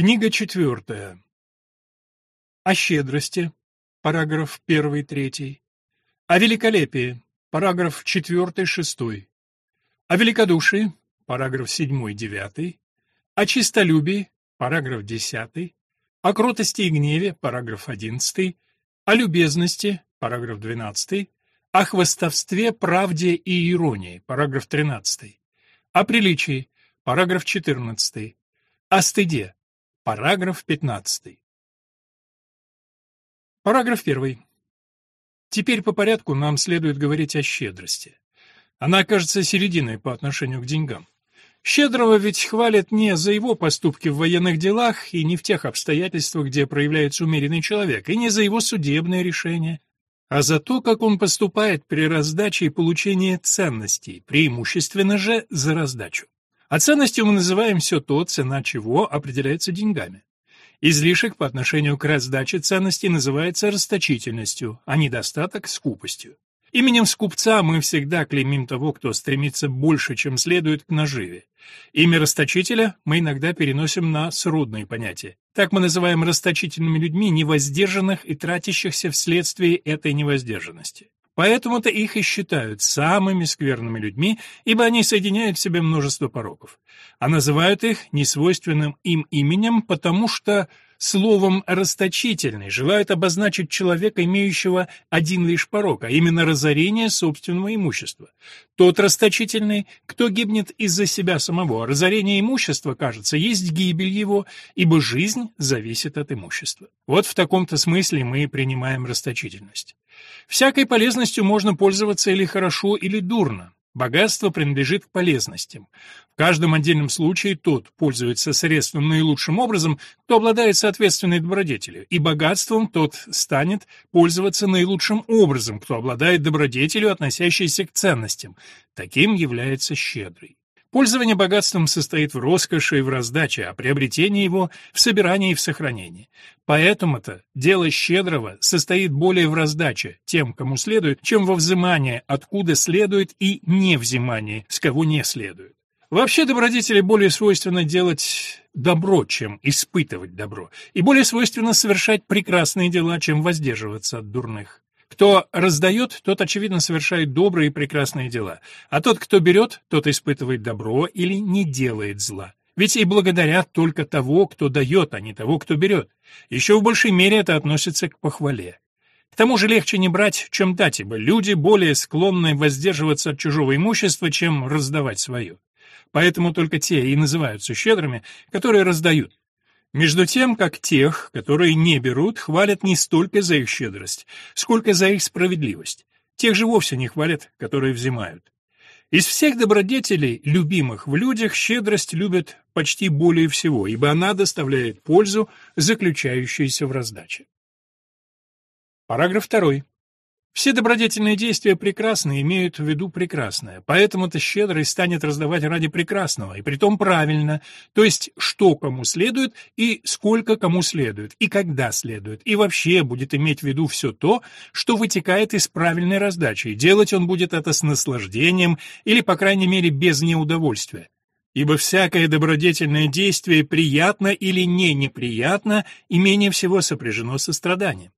Книга четвертая. О щедрости, параграф 1-3. О великолепии, параграф 4-6. О великодушии, параграф 7-9. О чистолюбии, параграф 10. О кротости и гневе, параграф 11. О любезности, параграф 12. О хвастовстве, правде и иронии, параграф 13. О приличии, параграф 14. О стыде, Параграф 15. Параграф 1. Теперь по порядку нам следует говорить о щедрости. Она окажется серединой по отношению к деньгам. Щедрого ведь хвалят не за его поступки в военных делах и не в тех обстоятельствах, где проявляется умеренный человек, и не за его судебные решения, а за то, как он поступает при раздаче и получении ценностей, преимущественно же за раздачу. А ценностью мы называем все то, цена чего определяется деньгами. Излишек по отношению к раздаче ценностей называется расточительностью, а недостаток – скупостью. Именем скупца мы всегда клеймим того, кто стремится больше, чем следует к наживе. Имя расточителя мы иногда переносим на сродные понятия. Так мы называем расточительными людьми невоздержанных и тратящихся вследствие этой невоздержанности. Поэтому-то их и считают самыми скверными людьми, ибо они соединяют в себе множество пороков. А называют их несвойственным им именем, потому что словом «расточительный» желают обозначить человека, имеющего один лишь порок, а именно разорение собственного имущества. Тот расточительный, кто гибнет из-за себя самого, разорение имущества, кажется, есть гибель его, ибо жизнь зависит от имущества. Вот в таком-то смысле мы принимаем расточительность. Всякой полезностью можно пользоваться или хорошо, или дурно. Богатство принадлежит к полезностям. В каждом отдельном случае тот пользуется средством наилучшим образом, кто обладает соответственной добродетелью, и богатством тот станет пользоваться наилучшим образом, кто обладает добродетелью, относящейся к ценностям. Таким является щедрый. Пользование богатством состоит в роскоши и в раздаче, а приобретение его — в собирании и в сохранении. Поэтому-то дело щедрого состоит более в раздаче тем, кому следует, чем во взимании, откуда следует, и не взимании, с кого не следует. Вообще добродетели более свойственно делать добро, чем испытывать добро, и более свойственно совершать прекрасные дела, чем воздерживаться от дурных. Кто раздает, тот, очевидно, совершает добрые и прекрасные дела, а тот, кто берет, тот испытывает добро или не делает зла. Ведь и благодаря только того, кто дает, а не того, кто берет. Еще в большей мере это относится к похвале. К тому же легче не брать, чем дать, ибо люди более склонны воздерживаться от чужого имущества, чем раздавать свое. Поэтому только те и называются щедрыми, которые раздают. Между тем, как тех, которые не берут, хвалят не столько за их щедрость, сколько за их справедливость. Тех же вовсе не хвалят, которые взимают. Из всех добродетелей, любимых в людях, щедрость любят почти более всего, ибо она доставляет пользу, заключающуюся в раздаче. Параграф 2. Все добродетельные действия прекрасны имеют в виду прекрасное, поэтому-то щедрый станет раздавать ради прекрасного, и притом правильно, то есть что кому следует и сколько кому следует, и когда следует, и вообще будет иметь в виду все то, что вытекает из правильной раздачи, и делать он будет это с наслаждением или, по крайней мере, без неудовольствия. Ибо всякое добродетельное действие приятно или не неприятно, и менее всего сопряжено со страданием.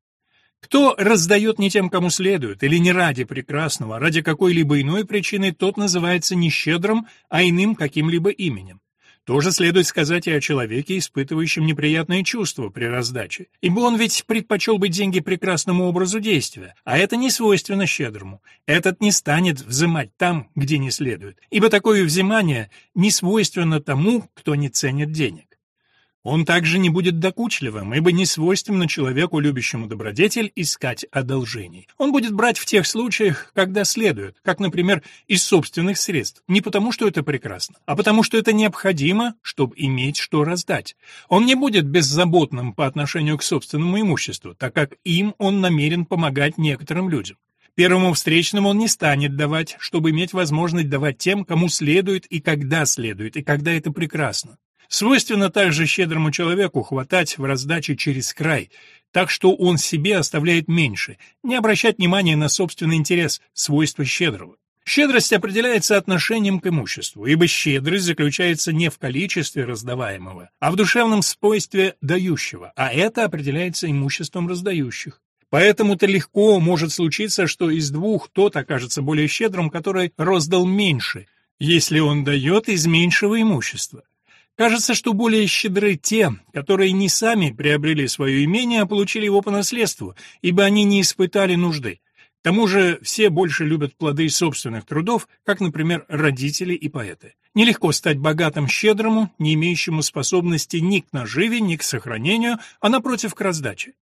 Кто раздает не тем, кому следует, или не ради прекрасного, а ради какой-либо иной причины, тот называется не щедрым, а иным каким-либо именем. Тоже следует сказать и о человеке, испытывающем неприятные чувства при раздаче, ибо он ведь предпочел бы деньги прекрасному образу действия, а это не свойственно щедрому. Этот не станет взимать там, где не следует, ибо такое взимание не свойственно тому, кто не ценит денег. Он также не будет докучливым, ибо не свойственно человеку, любящему добродетель, искать одолжений. Он будет брать в тех случаях, когда следует, как, например, из собственных средств, не потому, что это прекрасно, а потому, что это необходимо, чтобы иметь что раздать. Он не будет беззаботным по отношению к собственному имуществу, так как им он намерен помогать некоторым людям. Первому встречному он не станет давать, чтобы иметь возможность давать тем, кому следует и когда следует, и когда это прекрасно. Свойственно также щедрому человеку хватать в раздаче через край, так что он себе оставляет меньше, не обращать внимания на собственный интерес, свойство щедрого. Щедрость определяется отношением к имуществу, ибо щедрость заключается не в количестве раздаваемого, а в душевном свойстве дающего, а это определяется имуществом раздающих. Поэтому-то легко может случиться, что из двух тот окажется более щедрым, который роздал меньше, если он дает из меньшего имущества. Кажется, что более щедры те, которые не сами приобрели свое имение, а получили его по наследству, ибо они не испытали нужды. К тому же все больше любят плоды собственных трудов, как, например, родители и поэты. Нелегко стать богатым щедрому, не имеющему способности ни к наживе, ни к сохранению, а напротив к раздаче.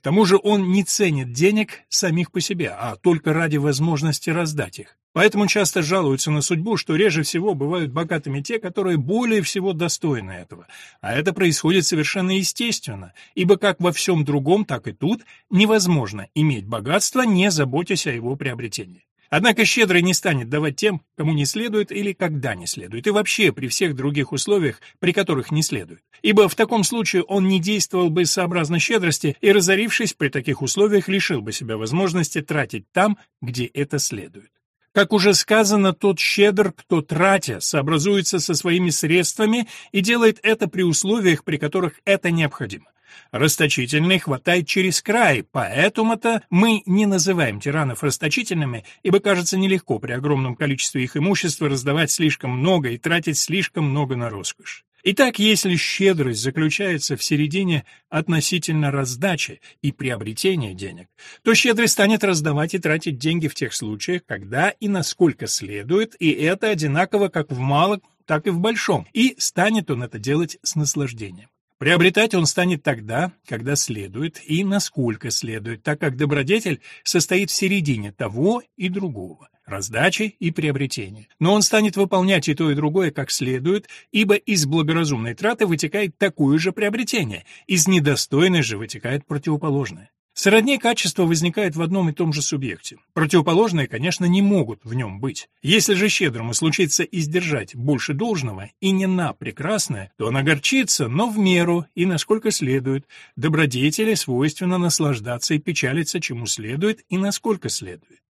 К тому же он не ценит денег самих по себе, а только ради возможности раздать их. Поэтому часто жалуются на судьбу, что реже всего бывают богатыми те, которые более всего достойны этого. А это происходит совершенно естественно, ибо как во всем другом, так и тут невозможно иметь богатство, не заботясь о его приобретении. Однако щедрый не станет давать тем, кому не следует или когда не следует, и вообще при всех других условиях, при которых не следует. Ибо в таком случае он не действовал бы сообразно щедрости и, разорившись при таких условиях, лишил бы себя возможности тратить там, где это следует. Как уже сказано, тот щедр, кто тратя, сообразуется со своими средствами и делает это при условиях, при которых это необходимо. Расточительный хватает через край, поэтому-то мы не называем тиранов расточительными, ибо кажется нелегко при огромном количестве их имущества раздавать слишком много и тратить слишком много на роскошь. Итак, если щедрость заключается в середине относительно раздачи и приобретения денег, то щедрый станет раздавать и тратить деньги в тех случаях, когда и насколько следует, и это одинаково как в малом, так и в большом, и станет он это делать с наслаждением. Приобретать он станет тогда, когда следует и насколько следует, так как добродетель состоит в середине того и другого раздачи и приобретения. Но он станет выполнять и то, и другое как следует, ибо из благоразумной траты вытекает такое же приобретение, из недостойной же вытекает противоположное. Сродни качества возникают в одном и том же субъекте. Противоположные, конечно, не могут в нем быть. Если же щедрому случится издержать больше должного и не на прекрасное, то он огорчится, но в меру и насколько следует. Добродетели свойственно наслаждаться и печалиться, чему следует и насколько следует.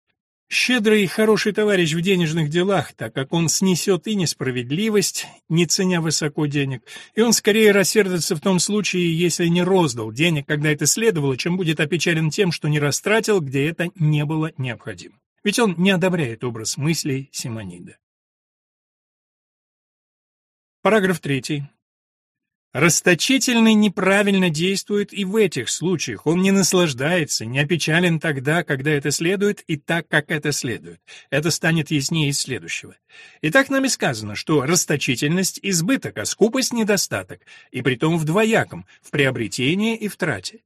Щедрый и хороший товарищ в денежных делах, так как он снесет и несправедливость, не ценя высоко денег, и он скорее рассердится в том случае, если не роздал денег, когда это следовало, чем будет опечален тем, что не растратил, где это не было необходимо. Ведь он не одобряет образ мыслей Симонида. Параграф 3. Расточительный неправильно действует и в этих случаях. Он не наслаждается, не опечален тогда, когда это следует, и так, как это следует. Это станет яснее из следующего. Итак, нами сказано, что расточительность – избыток, а скупость – недостаток, и притом в двояком, в приобретении и в трате.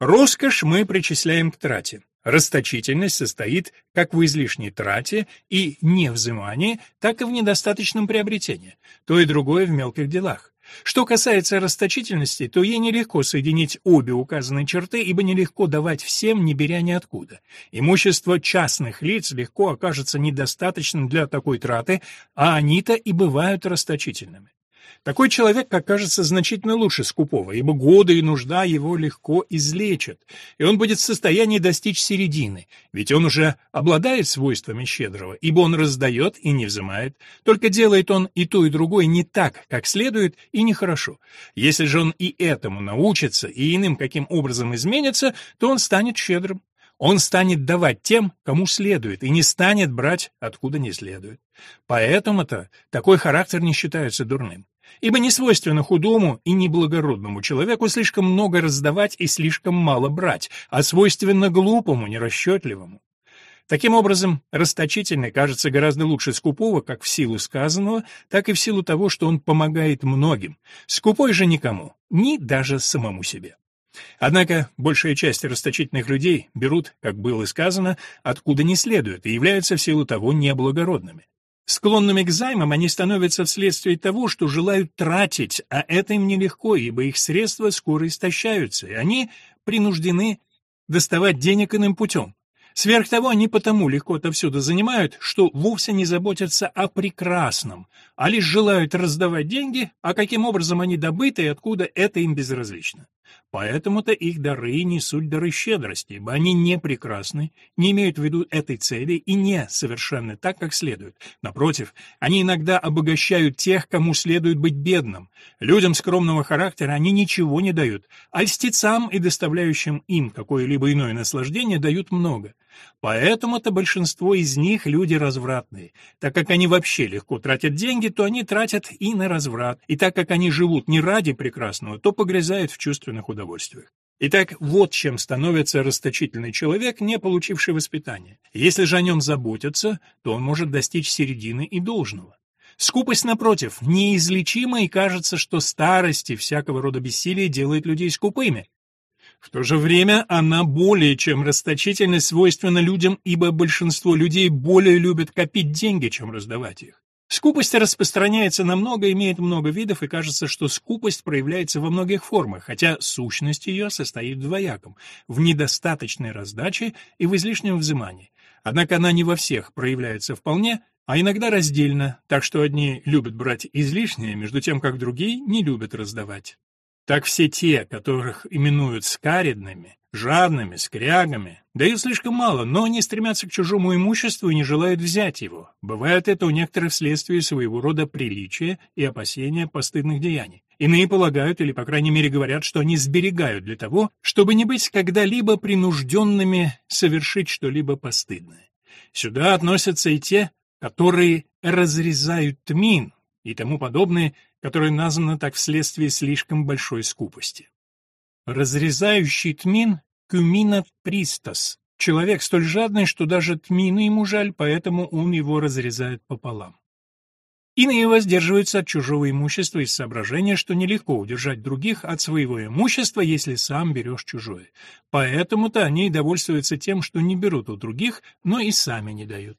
Роскошь мы причисляем к трате. Расточительность состоит как в излишней трате и невзымании, так и в недостаточном приобретении, то и другое в мелких делах. Что касается расточительности, то ей нелегко соединить обе указанные черты, ибо нелегко давать всем, не беря ниоткуда. Имущество частных лиц легко окажется недостаточным для такой траты, а они-то и бывают расточительными. Такой человек окажется значительно лучше скупого, ибо годы и нужда его легко излечат, и он будет в состоянии достичь середины, ведь он уже обладает свойствами щедрого, ибо он раздает и не взимает, только делает он и то, и другое не так, как следует, и нехорошо. Если же он и этому научится, и иным каким образом изменится, то он станет щедрым. Он станет давать тем, кому следует, и не станет брать, откуда не следует. Поэтому-то такой характер не считается дурным. Ибо не свойственно худому и неблагородному человеку слишком много раздавать и слишком мало брать, а свойственно глупому, нерасчетливому. Таким образом, расточительный кажется гораздо лучше скупого как в силу сказанного, так и в силу того, что он помогает многим. Скупой же никому, ни даже самому себе. Однако большая часть расточительных людей берут, как было сказано, откуда не следует, и являются в силу того неблагородными. Склонными к займам они становятся вследствие того, что желают тратить, а это им нелегко, ибо их средства скоро истощаются, и они принуждены доставать денег иным путем. Сверх того, они потому легко отовсюду занимают, что вовсе не заботятся о прекрасном, а лишь желают раздавать деньги, а каким образом они добыты и откуда это им безразлично. Поэтому-то их дары не суть дары щедрости, ибо они не прекрасны, не имеют в виду этой цели и не совершенны так, как следует. Напротив, они иногда обогащают тех, кому следует быть бедным. Людям скромного характера они ничего не дают, а льстецам и доставляющим им какое-либо иное наслаждение дают много. Поэтому-то большинство из них люди развратные. Так как они вообще легко тратят деньги, то они тратят и на разврат. И так как они живут не ради прекрасного, то погрязают в чувственных удовольствиях. Итак, вот чем становится расточительный человек, не получивший воспитания. Если же о нем заботятся, то он может достичь середины и должного. Скупость, напротив, неизлечима и кажется, что старость и всякого рода бессилие делает людей скупыми. В то же время она более чем расточительность свойственна людям, ибо большинство людей более любят копить деньги, чем раздавать их. Скупость распространяется на много, имеет много видов, и кажется, что скупость проявляется во многих формах, хотя сущность ее состоит в двояком – в недостаточной раздаче и в излишнем взимании. Однако она не во всех проявляется вполне, а иногда раздельно, так что одни любят брать излишнее, между тем как другие не любят раздавать. Так все те, которых именуют скаридными, жадными, скрягами, дают слишком мало, но не стремятся к чужому имуществу и не желают взять его. Бывает это у некоторых вследствие своего рода приличия и опасения постыдных деяний. Иные полагают, или, по крайней мере, говорят, что они сберегают для того, чтобы не быть когда-либо принужденными совершить что-либо постыдное. Сюда относятся и те, которые разрезают тмин и тому подобные, которое названо так вследствие слишком большой скупости. Разрезающий тмин — кюмина пристас, человек столь жадный, что даже тмина ему жаль, поэтому он его разрезает пополам. Иные воздерживаются от чужого имущества из соображения, что нелегко удержать других от своего имущества, если сам берешь чужое. Поэтому-то они довольствуются тем, что не берут у других, но и сами не дают.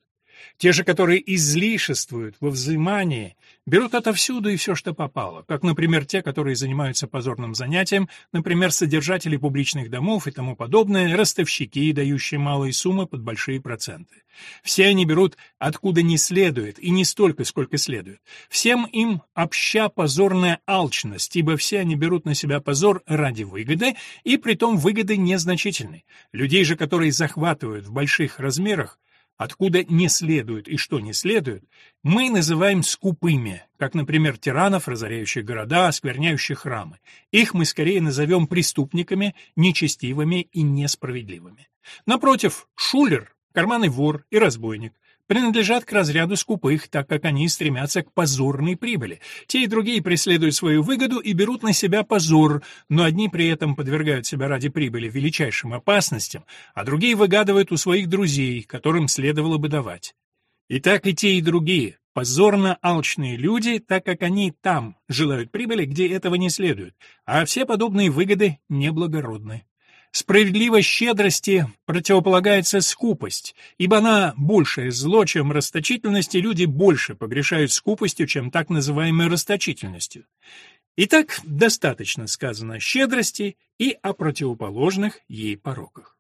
Те же, которые излишествуют во взимании, берут отовсюду и все, что попало, как, например, те, которые занимаются позорным занятием, например, содержатели публичных домов и тому подобное, ростовщики, дающие малые суммы под большие проценты. Все они берут откуда не следует, и не столько, сколько следует. Всем им обща позорная алчность, ибо все они берут на себя позор ради выгоды, и притом выгоды незначительной. Людей же, которые захватывают в больших размерах, откуда не следует и что не следует, мы называем скупыми, как, например, тиранов, разоряющих города, оскверняющих храмы. Их мы скорее назовем преступниками, нечестивыми и несправедливыми. Напротив, шулер, карманный вор и разбойник принадлежат к разряду скупых, так как они стремятся к позорной прибыли. Те и другие преследуют свою выгоду и берут на себя позор, но одни при этом подвергают себя ради прибыли величайшим опасностям, а другие выгадывают у своих друзей, которым следовало бы давать. И так и те, и другие позорно алчные люди, так как они там желают прибыли, где этого не следует, а все подобные выгоды неблагородны. Справедливо щедрости противополагается скупость, ибо она большее зло, чем расточительность, и люди больше погрешают скупостью, чем так называемой расточительностью. Итак, достаточно сказано о щедрости и о противоположных ей пороках.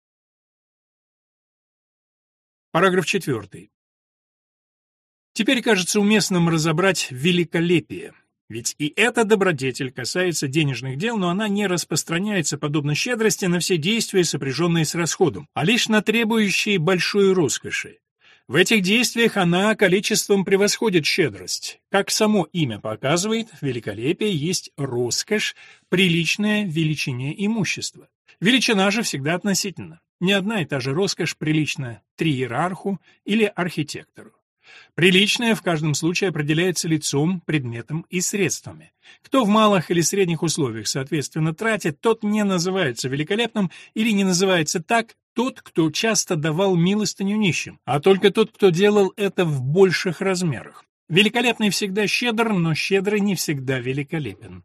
Параграф 4. Теперь кажется уместным разобрать великолепие. Ведь и эта добродетель касается денежных дел, но она не распространяется, подобно щедрости, на все действия, сопряженные с расходом, а лишь на требующие большой роскоши. В этих действиях она количеством превосходит щедрость. Как само имя показывает, великолепие есть роскошь, приличная величине имущества. Величина же всегда относительна. Не одна и та же роскошь прилична триерарху или архитектору. Приличное в каждом случае определяется лицом, предметом и средствами. Кто в малых или средних условиях, соответственно, тратит, тот не называется великолепным или не называется так, тот, кто часто давал милостыню нищим, а только тот, кто делал это в больших размерах. Великолепный всегда щедр, но щедрый не всегда великолепен.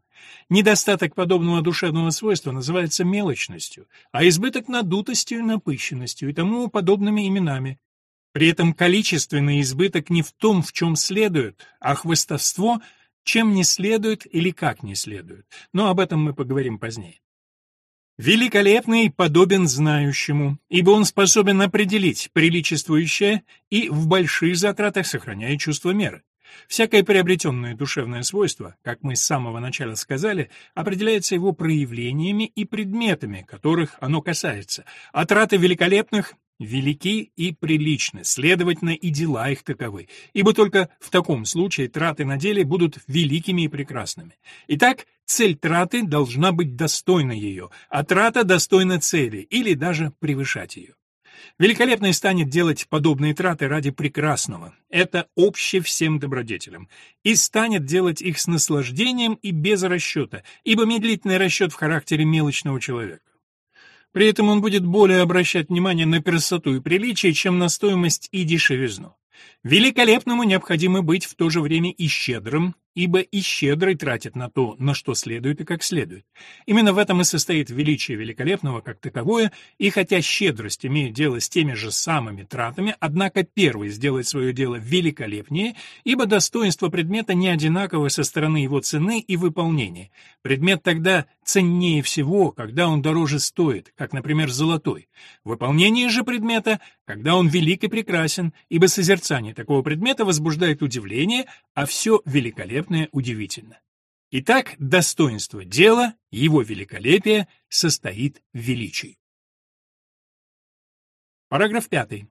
Недостаток подобного душевного свойства называется мелочностью, а избыток надутостью, напыщенностью и тому подобными именами, при этом количественный избыток не в том, в чем следует, а хвостовство, чем не следует или как не следует. Но об этом мы поговорим позднее. Великолепный подобен знающему, ибо он способен определить приличествующее и в больших затратах сохраняет чувство меры. Всякое приобретенное душевное свойство, как мы с самого начала сказали, определяется его проявлениями и предметами, которых оно касается, а траты великолепных велики и приличны, следовательно, и дела их таковы, ибо только в таком случае траты на деле будут великими и прекрасными. Итак, цель траты должна быть достойна ее, а трата достойна цели или даже превышать ее. Великолепный станет делать подобные траты ради прекрасного. Это обще всем добродетелям. И станет делать их с наслаждением и без расчета, ибо медлительный расчет в характере мелочного человека. При этом он будет более обращать внимание на красоту и приличие, чем на стоимость и дешевизну. Великолепному необходимо быть в то же время и щедрым, ибо и щедрый тратит на то, на что следует и как следует. Именно в этом и состоит величие великолепного как таковое, и хотя щедрость имеет дело с теми же самыми тратами, однако первый сделает свое дело великолепнее, ибо достоинство предмета не одинаково со стороны его цены и выполнения. Предмет тогда ценнее всего, когда он дороже стоит, как, например, золотой. Выполнение же предмета, когда он велик и прекрасен, ибо созерцание такого предмета возбуждает удивление, а все великолепно великолепное удивительно. Итак, достоинство дела, его великолепие состоит в величии. Параграф 5.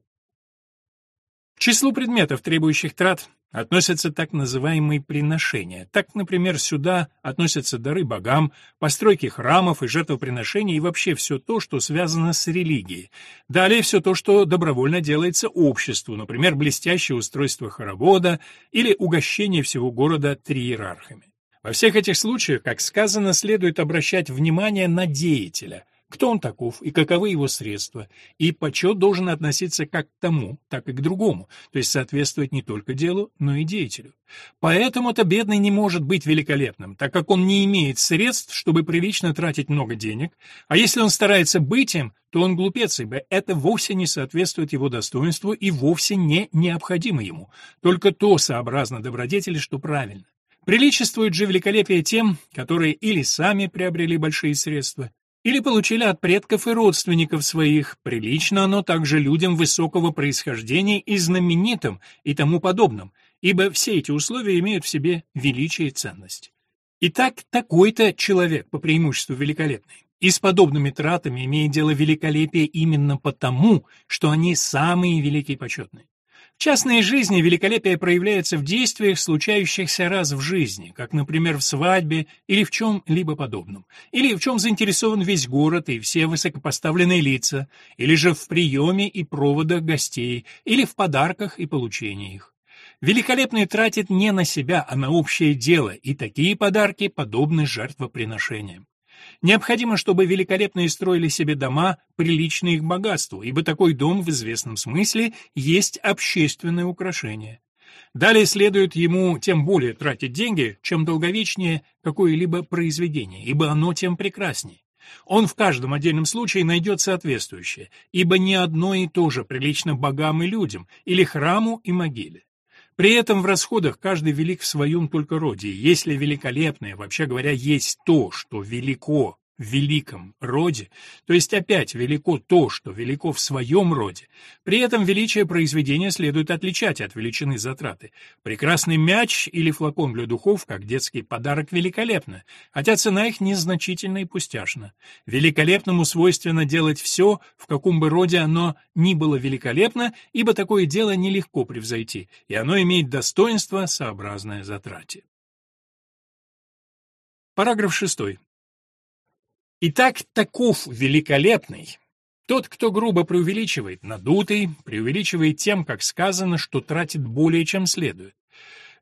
К числу предметов, требующих трат, относятся так называемые приношения. Так, например, сюда относятся дары богам, постройки храмов и жертвоприношения и вообще все то, что связано с религией. Далее все то, что добровольно делается обществу, например, блестящее устройство хоровода или угощение всего города триерархами. Во всех этих случаях, как сказано, следует обращать внимание на деятеля – кто он таков и каковы его средства, и почет должен относиться как к тому, так и к другому, то есть соответствовать не только делу, но и деятелю. Поэтому-то бедный не может быть великолепным, так как он не имеет средств, чтобы прилично тратить много денег, а если он старается быть им, то он глупец, ибо это вовсе не соответствует его достоинству и вовсе не необходимо ему, только то сообразно добродетели, что правильно. Приличествует же великолепие тем, которые или сами приобрели большие средства, или получили от предков и родственников своих, прилично оно также людям высокого происхождения и знаменитым и тому подобным, ибо все эти условия имеют в себе величие и ценность. Итак, такой-то человек по преимуществу великолепный. И с подобными тратами имеет дело великолепие именно потому, что они самые великие и почетные. В частной жизни великолепие проявляется в действиях, случающихся раз в жизни, как, например, в свадьбе или в чем-либо подобном, или в чем заинтересован весь город и все высокопоставленные лица, или же в приеме и проводах гостей, или в подарках и получении их. Великолепный тратит не на себя, а на общее дело, и такие подарки подобны жертвоприношениям. Необходимо, чтобы великолепные строили себе дома, приличные их богатству, ибо такой дом в известном смысле есть общественное украшение. Далее следует ему тем более тратить деньги, чем долговечнее какое-либо произведение, ибо оно тем прекраснее. Он в каждом отдельном случае найдет соответствующее, ибо не одно и то же прилично богам и людям, или храму и могиле. При этом в расходах каждый велик в своем только роде. Если великолепное, вообще говоря, есть то, что велико великом роде, то есть опять велико то, что велико в своем роде. При этом величие произведения следует отличать от величины затраты. Прекрасный мяч или флакон для духов, как детский подарок, великолепно, хотя цена их незначительна и пустяшна. Великолепному свойственно делать все, в каком бы роде оно ни было великолепно, ибо такое дело нелегко превзойти, и оно имеет достоинство, сообразное затрате. Параграф 6. Итак, таков великолепный. Тот, кто грубо преувеличивает, надутый, преувеличивает тем, как сказано, что тратит более, чем следует.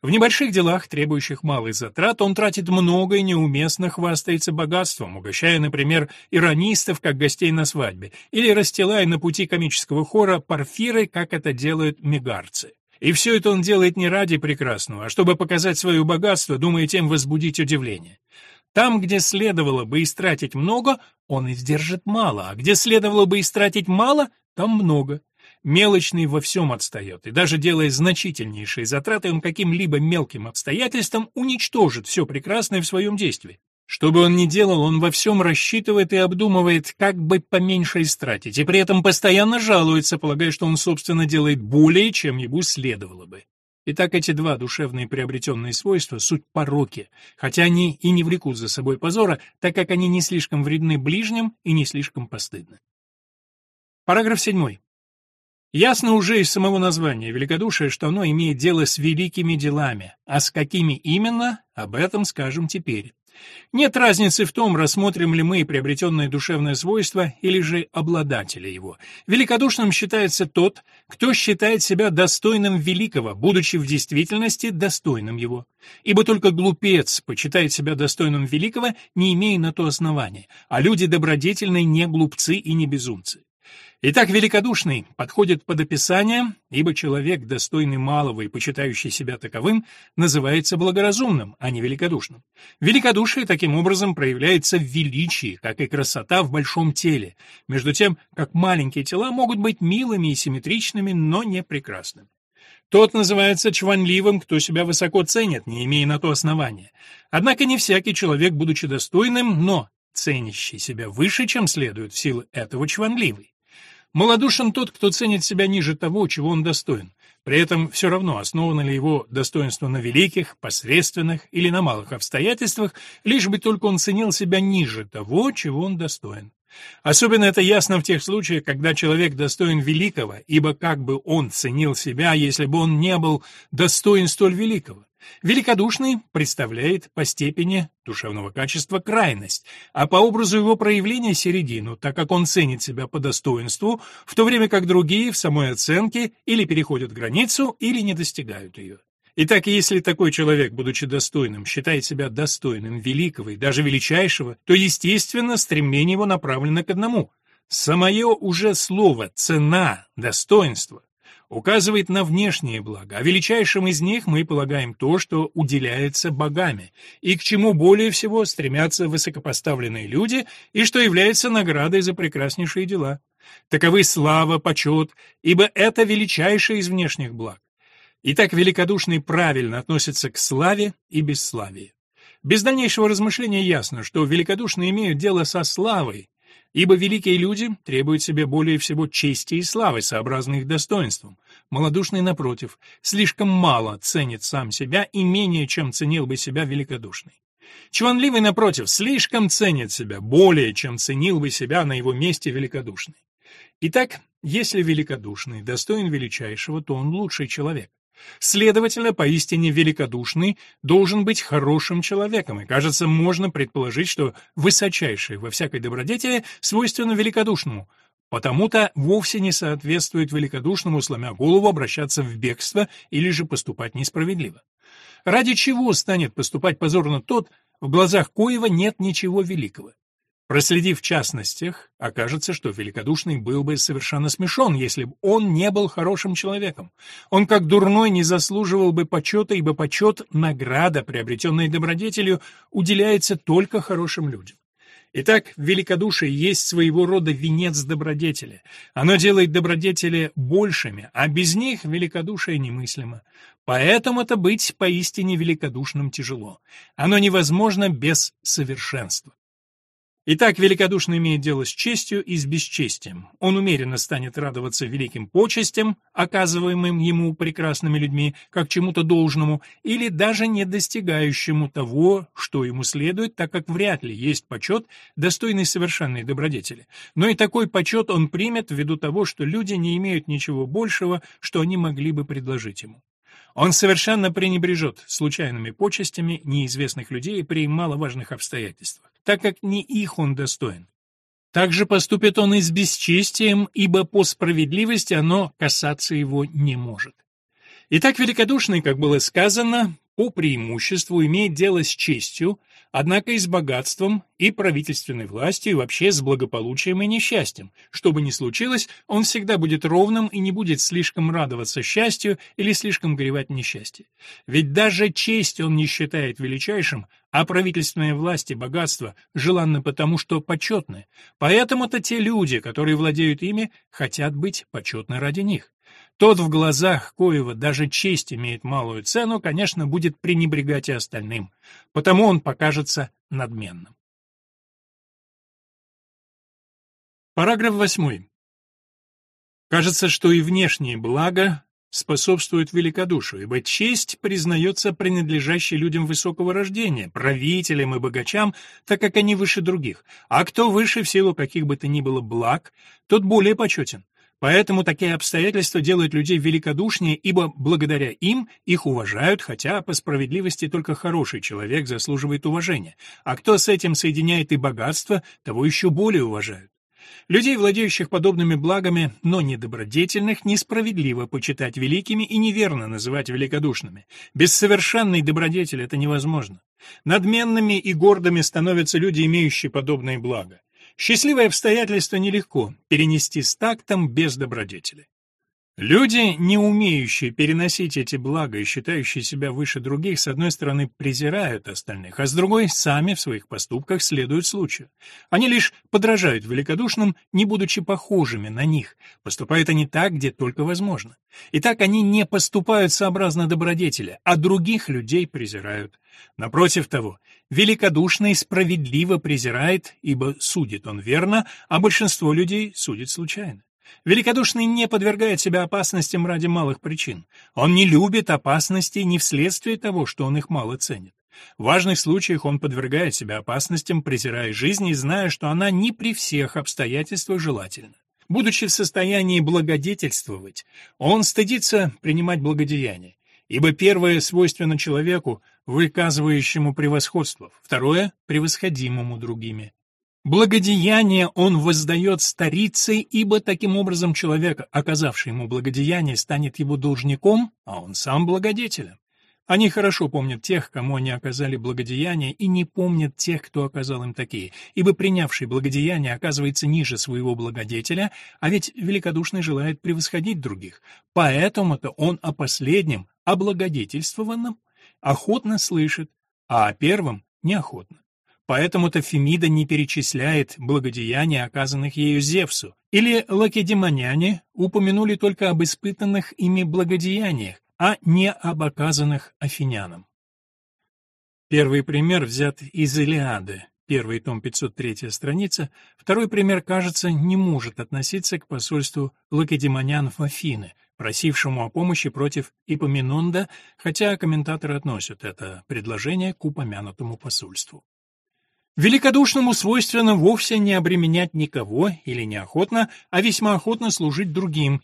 В небольших делах, требующих малых затрат, он тратит много и неуместно хвастается богатством, угощая, например, иронистов, как гостей на свадьбе, или расстилая на пути комического хора парфиры, как это делают мегарцы. И все это он делает не ради прекрасного, а чтобы показать свое богатство, думая тем возбудить удивление. Там, где следовало бы истратить много, он издержит мало, а где следовало бы истратить мало, там много. Мелочный во всем отстает, и даже делая значительнейшие затраты, он каким-либо мелким обстоятельством уничтожит все прекрасное в своем действии. Что бы он ни делал, он во всем рассчитывает и обдумывает, как бы поменьше истратить, и при этом постоянно жалуется, полагая, что он, собственно, делает более, чем ему следовало бы. Итак, эти два душевные приобретенные свойства — суть пороки, хотя они и не влекут за собой позора, так как они не слишком вредны ближним и не слишком постыдны. Параграф 7. Ясно уже из самого названия великодушие, что оно имеет дело с великими делами, а с какими именно, об этом скажем теперь. Нет разницы в том, рассмотрим ли мы приобретенное душевное свойство или же обладателя его. Великодушным считается тот, кто считает себя достойным великого, будучи в действительности достойным его. Ибо только глупец почитает себя достойным великого, не имея на то основания, а люди добродетельные не глупцы и не безумцы. Итак, великодушный подходит под описание, ибо человек, достойный малого и почитающий себя таковым, называется благоразумным, а не великодушным. Великодушие таким образом проявляется в величии, как и красота в большом теле, между тем, как маленькие тела могут быть милыми и симметричными, но не прекрасными. Тот называется чванливым, кто себя высоко ценит, не имея на то основания. Однако не всякий человек, будучи достойным, но ценящий себя выше, чем следует, в силу этого чванливый. Молодушен тот, кто ценит себя ниже того, чего он достоин. При этом все равно, основано ли его достоинство на великих, посредственных или на малых обстоятельствах, лишь бы только он ценил себя ниже того, чего он достоин. Особенно это ясно в тех случаях, когда человек достоин великого, ибо как бы он ценил себя, если бы он не был достоин столь великого? Великодушный представляет по степени душевного качества крайность, а по образу его проявления середину, так как он ценит себя по достоинству, в то время как другие в самой оценке или переходят границу, или не достигают ее. Итак, если такой человек, будучи достойным, считает себя достойным великого и даже величайшего, то, естественно, стремление его направлено к одному – самое уже слово «цена», «достоинство» указывает на внешние блага, а величайшим из них мы полагаем то, что уделяется богами, и к чему более всего стремятся высокопоставленные люди, и что является наградой за прекраснейшие дела. Таковы слава, почет, ибо это величайшее из внешних благ. Итак, великодушный правильно относится к славе и бесславии. Без дальнейшего размышления ясно, что великодушные имеют дело со славой, Ибо великие люди требуют себе более всего чести и славы, сообразно их достоинствам. Малодушный, напротив, слишком мало ценит сам себя и менее, чем ценил бы себя великодушный. Чванливый, напротив, слишком ценит себя, более, чем ценил бы себя на его месте великодушный. Итак, если великодушный достоин величайшего, то он лучший человек. Следовательно, поистине великодушный должен быть хорошим человеком, и, кажется, можно предположить, что высочайшее во всякой добродетели свойственно великодушному, потому-то вовсе не соответствует великодушному, сломя голову, обращаться в бегство или же поступать несправедливо. Ради чего станет поступать позорно тот, в глазах коего нет ничего великого? Проследив в частностях, окажется, что великодушный был бы совершенно смешон, если бы он не был хорошим человеком. Он, как дурной, не заслуживал бы почета, ибо почет — награда, приобретенная добродетелью, уделяется только хорошим людям. Итак, великодушие есть своего рода венец добродетели. Оно делает добродетели большими, а без них великодушие немыслимо. Поэтому это быть поистине великодушным тяжело. Оно невозможно без совершенства. Итак, великодушно имеет дело с честью и с бесчестием. Он умеренно станет радоваться великим почестям, оказываемым ему прекрасными людьми, как чему-то должному, или даже не достигающему того, что ему следует, так как вряд ли есть почет, достойный совершенной добродетели. Но и такой почет он примет ввиду того, что люди не имеют ничего большего, что они могли бы предложить ему. Он совершенно пренебрежет случайными почестями неизвестных людей при маловажных обстоятельствах, так как не их он достоин. Также поступит он и с бесчестием, ибо по справедливости оно касаться его не может. Итак, великодушный, как было сказано, по преимуществу имеет дело с честью, однако и с богатством, и правительственной властью, и вообще с благополучием и несчастьем. Что бы ни случилось, он всегда будет ровным и не будет слишком радоваться счастью или слишком горевать несчастье. Ведь даже честь он не считает величайшим, а правительственная власть и богатство желанны потому, что почетны. Поэтому-то те люди, которые владеют ими, хотят быть почетны ради них. Тот в глазах коего даже честь имеет малую цену, конечно, будет пренебрегать и остальным, потому он покажется надменным. Параграф 8. Кажется, что и внешние блага способствует великодушию, ибо честь признается принадлежащей людям высокого рождения, правителям и богачам, так как они выше других, а кто выше в силу каких бы то ни было благ, тот более почетен. Поэтому такие обстоятельства делают людей великодушнее, ибо благодаря им их уважают, хотя по справедливости только хороший человек заслуживает уважения, а кто с этим соединяет и богатство, того еще более уважают. Людей, владеющих подобными благами, но недобродетельных, несправедливо почитать великими и неверно называть великодушными. Без совершенной добродетели это невозможно. Надменными и гордыми становятся люди, имеющие подобные блага. Счастливое обстоятельство нелегко перенести с тактом без добродетели. Люди, не умеющие переносить эти блага и считающие себя выше других, с одной стороны, презирают остальных, а с другой, сами в своих поступках следуют случаю. Они лишь подражают великодушным, не будучи похожими на них. Поступают они так, где только возможно. И так они не поступают сообразно добродетели, а других людей презирают. Напротив того, великодушный справедливо презирает, ибо судит он верно, а большинство людей судит случайно. Великодушный не подвергает себя опасностям ради малых причин. Он не любит опасностей не вследствие того, что он их мало ценит. В важных случаях он подвергает себя опасностям, презирая жизнь и зная, что она не при всех обстоятельствах желательна. Будучи в состоянии благодетельствовать, он стыдится принимать благодеяние, ибо первое свойственно человеку, выказывающему превосходство, второе — превосходимому другими. Благодеяние он воздает старицей, ибо таким образом человек, оказавший ему благодеяние, станет его должником, а он сам благодетелем. Они хорошо помнят тех, кому они оказали благодеяние, и не помнят тех, кто оказал им такие, ибо принявший благодеяние оказывается ниже своего благодетеля, а ведь великодушный желает превосходить других. Поэтому-то он о последнем, о благодетельствованном, охотно слышит, а о первом — неохотно. Поэтому-то Фемида не перечисляет благодеяния, оказанных ею Зевсу, или лакедемоняне упомянули только об испытанных ими благодеяниях, а не об оказанных афинянам. Первый пример взят из Илиады, первый том 503 страница, второй пример, кажется, не может относиться к посольству лакедемонян в Афины, просившему о помощи против Ипоминонда, хотя комментаторы относят это предложение к упомянутому посольству. Великодушному свойственно вовсе не обременять никого или неохотно, а весьма охотно служить другим.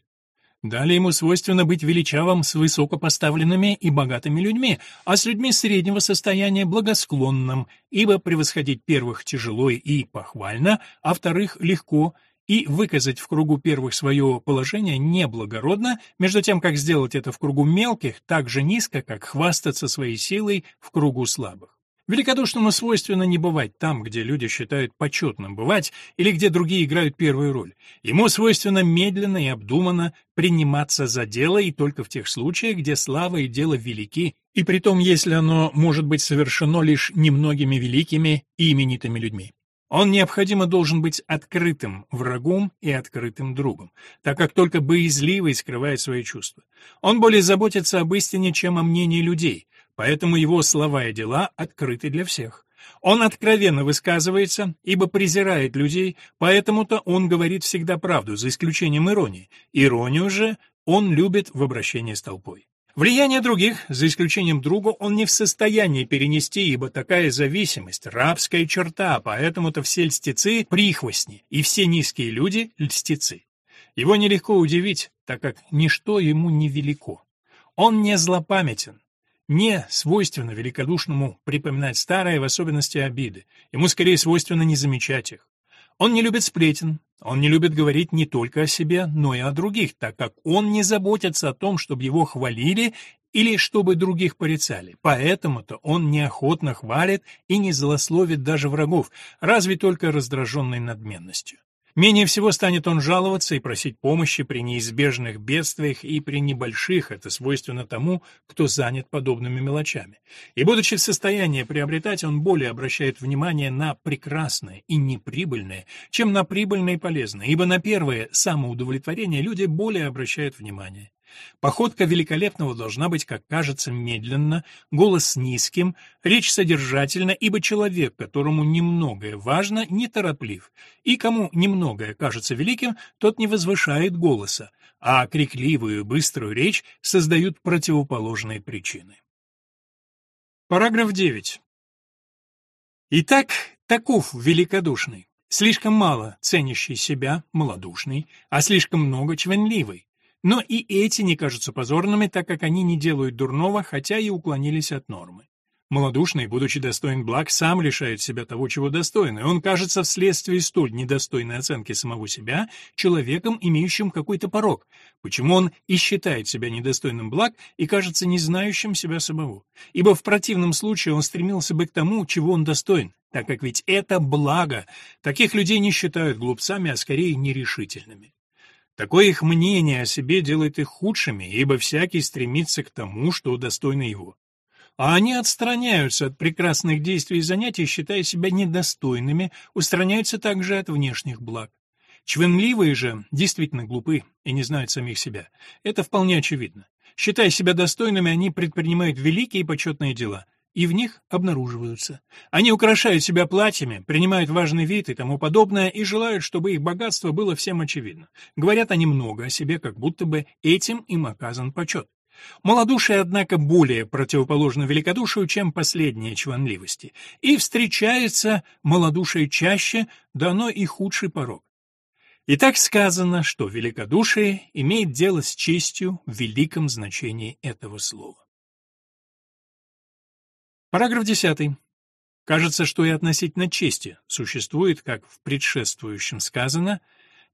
Далее ему свойственно быть величавым с высокопоставленными и богатыми людьми, а с людьми среднего состояния благосклонным, ибо превосходить первых тяжело и похвально, а вторых легко, и выказать в кругу первых свое положение неблагородно, между тем, как сделать это в кругу мелких так же низко, как хвастаться своей силой в кругу слабых. Великодушному свойственно не бывать там, где люди считают почетным бывать, или где другие играют первую роль. Ему свойственно медленно и обдуманно приниматься за дело и только в тех случаях, где слава и дело велики, и при том, если оно может быть совершено лишь немногими великими и именитыми людьми. Он необходимо должен быть открытым врагом и открытым другом, так как только боязливый скрывает свои чувства. Он более заботится об истине, чем о мнении людей, поэтому его слова и дела открыты для всех. Он откровенно высказывается, ибо презирает людей, поэтому-то он говорит всегда правду, за исключением иронии. Иронию же он любит в обращении с толпой. Влияние других, за исключением друга, он не в состоянии перенести, ибо такая зависимость — рабская черта, поэтому-то все льстецы — прихвостни, и все низкие люди — льстецы. Его нелегко удивить, так как ничто ему не велико. Он не злопамятен, не свойственно великодушному припоминать старое, в особенности обиды. Ему скорее свойственно не замечать их. Он не любит сплетен, он не любит говорить не только о себе, но и о других, так как он не заботится о том, чтобы его хвалили или чтобы других порицали. Поэтому-то он неохотно хвалит и не злословит даже врагов, разве только раздраженной надменностью. Менее всего станет он жаловаться и просить помощи при неизбежных бедствиях и при небольших, это свойственно тому, кто занят подобными мелочами. И будучи в состоянии приобретать, он более обращает внимание на прекрасное и неприбыльное, чем на прибыльное и полезное, ибо на первое самоудовлетворение люди более обращают внимание. Походка великолепного должна быть, как кажется, медленно, голос низким, речь содержательна, ибо человек, которому немногое важно, нетороплив, и кому немногое кажется великим, тот не возвышает голоса, а крикливую и быструю речь создают противоположные причины. Параграф 9. Итак, таков великодушный, слишком мало ценящий себя, малодушный, а слишком много чванливый. Но и эти не кажутся позорными, так как они не делают дурного, хотя и уклонились от нормы. Малодушный, будучи достоин благ, сам лишает себя того, чего достоин, и он кажется вследствие столь недостойной оценки самого себя человеком, имеющим какой-то порог. Почему он и считает себя недостойным благ и кажется не знающим себя самого? Ибо в противном случае он стремился бы к тому, чего он достоин, так как ведь это благо. Таких людей не считают глупцами, а скорее нерешительными. Такое их мнение о себе делает их худшими, ибо всякий стремится к тому, что достойно его. А они отстраняются от прекрасных действий и занятий, считая себя недостойными, устраняются также от внешних благ. Чвенливые же действительно глупы и не знают самих себя. Это вполне очевидно. Считая себя достойными, они предпринимают великие и почетные дела, и в них обнаруживаются. Они украшают себя платьями, принимают важный вид и тому подобное, и желают, чтобы их богатство было всем очевидно. Говорят они много о себе, как будто бы этим им оказан почет. Малодушие, однако, более противоположно великодушию, чем последняя чванливости, и встречается малодушие чаще, дано и худший порог. И так сказано, что великодушие имеет дело с честью в великом значении этого слова. Параграф 10. Кажется, что и относительно чести существует, как в предшествующем сказано,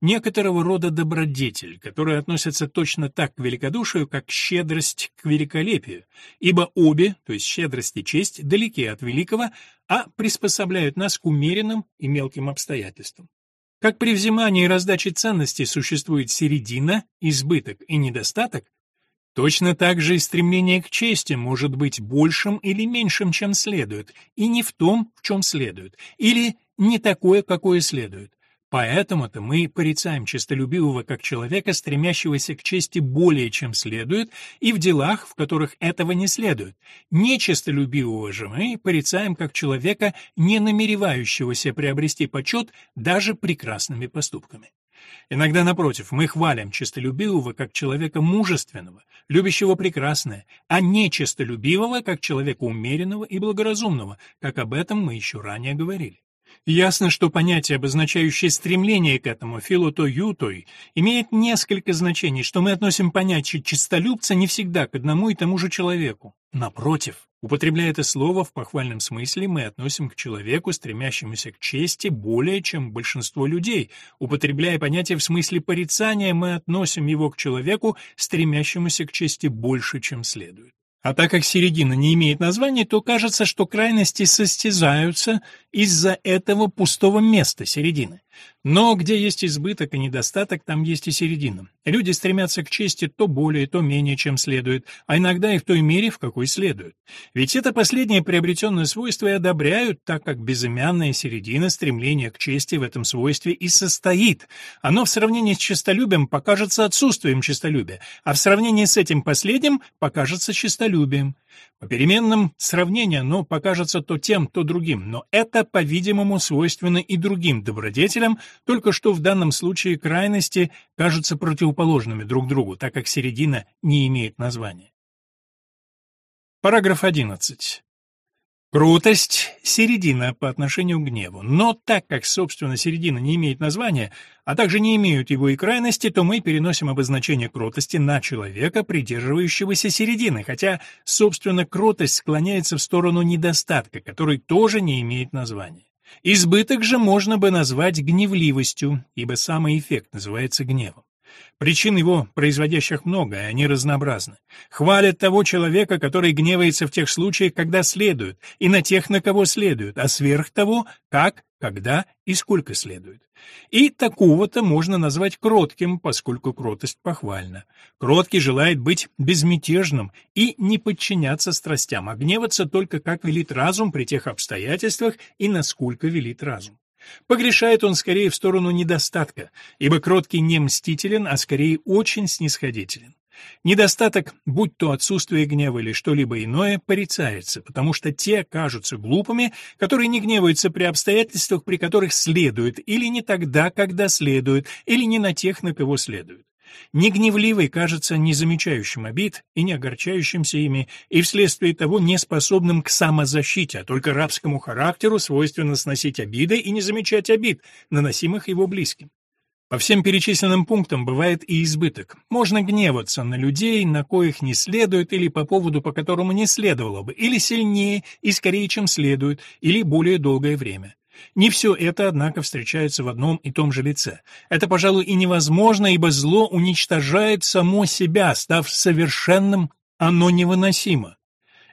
некоторого рода добродетель, которая относится точно так к великодушию, как щедрость к великолепию, ибо обе, то есть щедрость и честь, далеки от великого, а приспособляют нас к умеренным и мелким обстоятельствам. Как при взимании и раздаче ценностей существует середина, избыток и недостаток, Точно так же и стремление к чести может быть большим или меньшим, чем следует, и не в том, в чем следует, или не такое, какое следует. Поэтому-то мы порицаем честолюбивого как человека, стремящегося к чести более, чем следует, и в делах, в которых этого не следует. Нечестолюбивого же мы порицаем как человека, не намеревающегося приобрести почет даже прекрасными поступками. Иногда, напротив, мы хвалим честолюбивого как человека мужественного, любящего прекрасное, а не честолюбивого как человека умеренного и благоразумного, как об этом мы еще ранее говорили. Ясно, что понятие, обозначающее стремление к этому, филото-ютой, имеет несколько значений, что мы относим понятие честолюбца не всегда к одному и тому же человеку. Напротив, Употребляя это слово в похвальном смысле, мы относим к человеку, стремящемуся к чести, более чем большинство людей. Употребляя понятие в смысле порицания, мы относим его к человеку, стремящемуся к чести больше, чем следует. А так как середина не имеет названия, то кажется, что крайности состязаются из-за этого пустого места середины. Но где есть избыток и недостаток, там есть и середина. Люди стремятся к чести то более, то менее, чем следует, а иногда и в той мере, в какой следует. Ведь это последнее приобретенное свойство и одобряют, так как безымянная середина стремления к чести в этом свойстве и состоит. Оно в сравнении с честолюбием покажется отсутствием честолюбия, а в сравнении с этим последним покажется честолюбием. По переменным сравнения оно покажется то тем, то другим, но это, по-видимому, свойственно и другим добродетелям, только что в данном случае крайности кажутся противоположными друг другу, так как середина не имеет названия. Параграф 11. Крутость — середина по отношению к гневу, но так как, собственно, середина не имеет названия, а также не имеют его и крайности, то мы переносим обозначение кротости на человека, придерживающегося середины, хотя, собственно, кротость склоняется в сторону недостатка, который тоже не имеет названия. Избыток же можно бы назвать гневливостью, ибо самый эффект называется гневом. Причин его, производящих много, и они разнообразны. Хвалят того человека, который гневается в тех случаях, когда следует, и на тех, на кого следует, а сверх того, как, когда и сколько следует. И такого-то можно назвать кротким, поскольку кротость похвальна. Кроткий желает быть безмятежным и не подчиняться страстям, а гневаться только как велит разум при тех обстоятельствах и насколько велит разум. Погрешает он скорее в сторону недостатка, ибо кроткий не мстителен, а скорее очень снисходителен. Недостаток, будь то отсутствие гнева или что-либо иное, порицается, потому что те кажутся глупыми, которые не гневаются при обстоятельствах, при которых следует, или не тогда, когда следует, или не на тех, на кого следует. Негневливый кажется не замечающим обид и не огорчающимся ими, и вследствие того не способным к самозащите, а только рабскому характеру свойственно сносить обиды и не замечать обид, наносимых его близким. По всем перечисленным пунктам бывает и избыток. Можно гневаться на людей, на коих не следует, или по поводу, по которому не следовало бы, или сильнее и скорее, чем следует, или более долгое время. Не все это, однако, встречается в одном и том же лице. Это, пожалуй, и невозможно, ибо зло уничтожает само себя, став совершенным, оно невыносимо.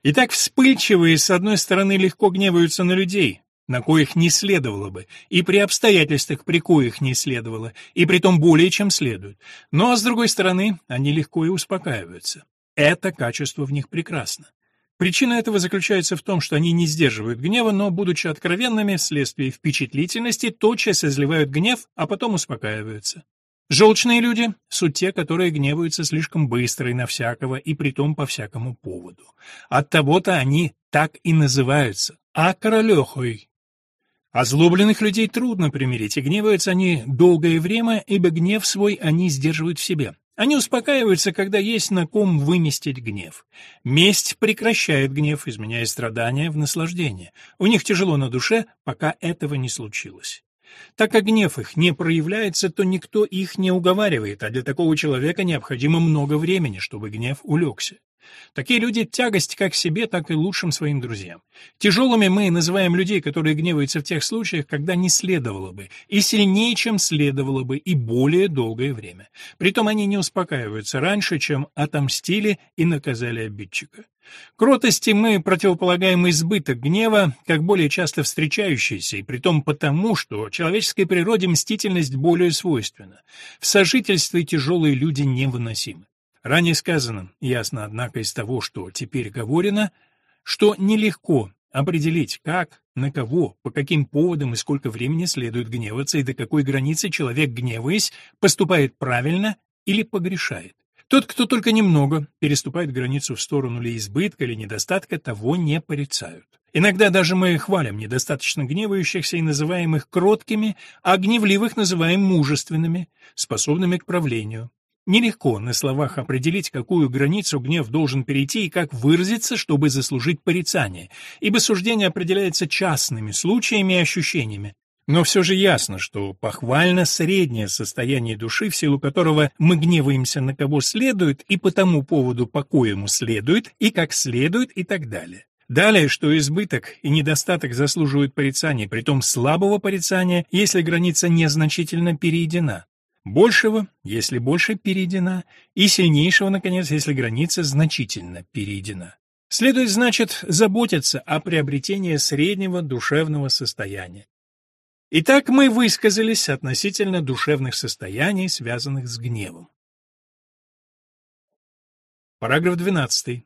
Итак, вспыльчивые, с одной стороны, легко гневаются на людей, на коих не следовало бы, и при обстоятельствах, при коих не следовало, и при том более, чем следует. Но, с другой стороны, они легко и успокаиваются. Это качество в них прекрасно. Причина этого заключается в том, что они не сдерживают гнева, но, будучи откровенными, вследствие впечатлительности, тотчас изливают гнев, а потом успокаиваются. Желчные люди — суть те, которые гневаются слишком быстро и на всякого, и притом по всякому поводу. Оттого-то они так и называются — акролехой. Озлобленных людей трудно примирить, и гневаются они долгое время, ибо гнев свой они сдерживают в себе. Они успокаиваются, когда есть на ком выместить гнев. Месть прекращает гнев, изменяя страдания в наслаждение. У них тяжело на душе, пока этого не случилось. Так как гнев их не проявляется, то никто их не уговаривает, а для такого человека необходимо много времени, чтобы гнев улегся. Такие люди — тягость как себе, так и лучшим своим друзьям. Тяжелыми мы называем людей, которые гневаются в тех случаях, когда не следовало бы, и сильнее, чем следовало бы, и более долгое время. Притом они не успокаиваются раньше, чем отомстили и наказали обидчика. Кротости мы противополагаем избыток гнева, как более часто встречающийся, и притом потому, что человеческой природе мстительность более свойственна. В сожительстве тяжелые люди невыносимы. Ранее сказано, ясно, однако, из того, что теперь говорено, что нелегко определить, как, на кого, по каким поводам и сколько времени следует гневаться и до какой границы человек, гневаясь, поступает правильно или погрешает. Тот, кто только немного переступает границу в сторону ли избытка, или недостатка, того не порицают. Иногда даже мы хвалим недостаточно гневающихся и называем их кроткими, а гневливых называем мужественными, способными к правлению. Нелегко на словах определить, какую границу гнев должен перейти и как выразиться, чтобы заслужить порицание, ибо суждение определяется частными случаями и ощущениями. Но все же ясно, что похвально среднее состояние души, в силу которого мы гневаемся на кого следует, и по тому поводу по коему следует, и как следует, и так далее. Далее, что избыток и недостаток заслуживают порицания, притом слабого порицания, если граница незначительно перейдена большего, если больше перейдена, и сильнейшего, наконец, если граница значительно перейдена. Следует, значит, заботиться о приобретении среднего душевного состояния. Итак, мы высказались относительно душевных состояний, связанных с гневом. Параграф 12.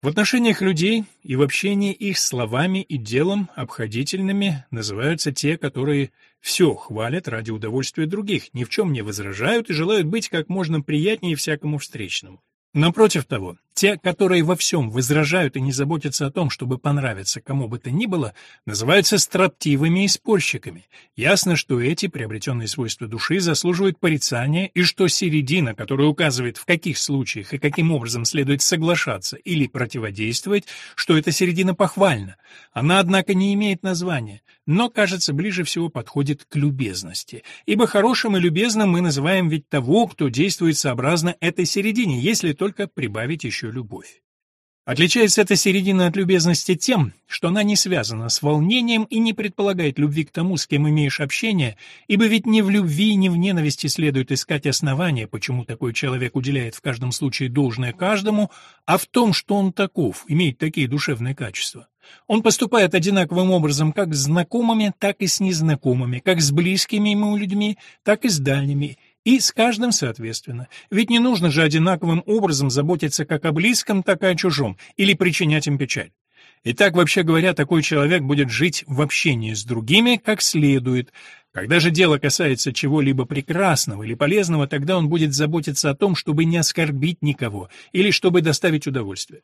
В отношениях людей и в общении их словами и делом обходительными называются те, которые все хвалят ради удовольствия других, ни в чем не возражают и желают быть как можно приятнее всякому встречному. Напротив того, те, которые во всем возражают и не заботятся о том, чтобы понравиться кому бы то ни было, называются строптивыми и спорщиками. Ясно, что эти приобретенные свойства души заслуживают порицания, и что середина, которая указывает, в каких случаях и каким образом следует соглашаться или противодействовать, что эта середина похвальна. Она, однако, не имеет названия, но, кажется, ближе всего подходит к любезности. Ибо хорошим и любезным мы называем ведь того, кто действует сообразно этой середине, если только прибавить еще любовь. Отличается эта середина от любезности тем, что она не связана с волнением и не предполагает любви к тому, с кем имеешь общение, ибо ведь не в любви, ни в ненависти следует искать основания, почему такой человек уделяет в каждом случае должное каждому, а в том, что он таков, имеет такие душевные качества. Он поступает одинаковым образом как с знакомыми, так и с незнакомыми, как с близкими ему людьми, так и с дальними, и с каждым соответственно. Ведь не нужно же одинаковым образом заботиться как о близком, так и о чужом, или причинять им печаль. Итак, вообще говоря, такой человек будет жить в общении с другими как следует, Когда же дело касается чего-либо прекрасного или полезного, тогда он будет заботиться о том, чтобы не оскорбить никого или чтобы доставить удовольствие.